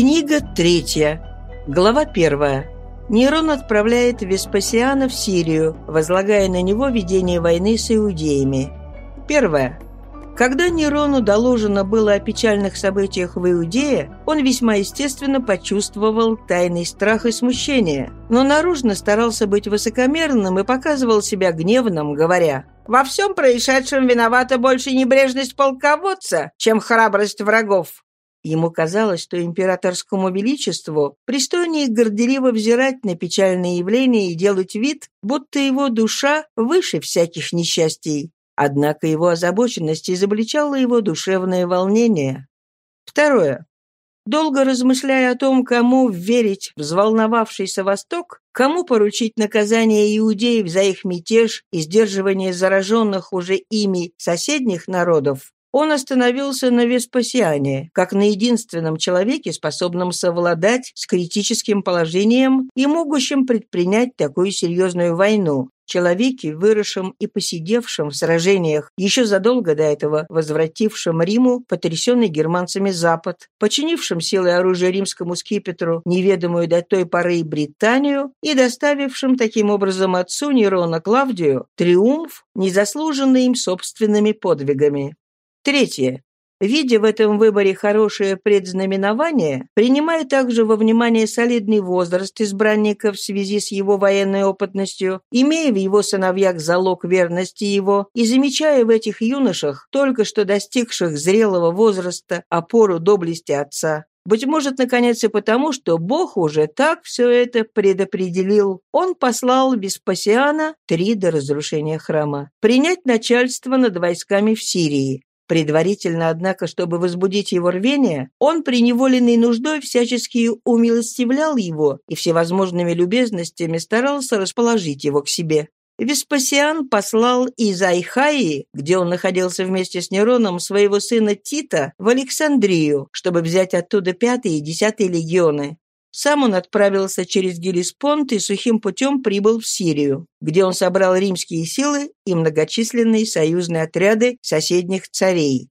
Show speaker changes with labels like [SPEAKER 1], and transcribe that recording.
[SPEAKER 1] Книга третья. Глава первая. Нерон отправляет Веспасиана в Сирию, возлагая на него ведение войны с иудеями. Первое. Когда Нерону доложено было о печальных событиях в Иудее, он весьма естественно почувствовал тайный страх и смущение, но наружно старался быть высокомерным и показывал себя гневным, говоря «Во всем происшедшем виновата больше небрежность полководца, чем храбрость врагов. Ему казалось, что императорскому величеству пристойнее горделиво взирать на печальные явления и делать вид, будто его душа выше всяких несчастий. Однако его озабоченность изобличала его душевное волнение. Второе. Долго размышляя о том, кому верить взволновавшийся Восток, кому поручить наказание иудеев за их мятеж и сдерживание зараженных уже ими соседних народов, он остановился на Веспасиане, как на единственном человеке, способном совладать с критическим положением и могущим предпринять такую серьезную войну, человеке, выросшем и посидевшем в сражениях, еще задолго до этого возвратившем Риму, потрясенный германцами Запад, починившим силой оружия римскому скипетру, неведомую до той поры Британию, и доставившим таким образом отцу Нерона Клавдию триумф, незаслуженный им собственными подвигами. Третье. Видя в этом выборе хорошее предзнаменование, принимая также во внимание солидный возраст избранника в связи с его военной опытностью, имея в его сыновьях залог верности его и замечая в этих юношах, только что достигших зрелого возраста, опору доблести отца, быть может, наконец, и потому, что Бог уже так все это предопределил. Он послал Веспасиана, три до разрушения храма, принять начальство над войсками в Сирии, Предварительно, однако, чтобы возбудить его рвение, он, преневоленный нуждой, всячески умилостивлял его и всевозможными любезностями старался расположить его к себе. Веспасиан послал из Айхаи, где он находился вместе с Нероном, своего сына Тита в Александрию, чтобы взять оттуда пятый и десятый легионы. Сам он отправился через Гелиспонт и сухим путем прибыл в Сирию, где он собрал римские силы и многочисленные союзные отряды соседних царей.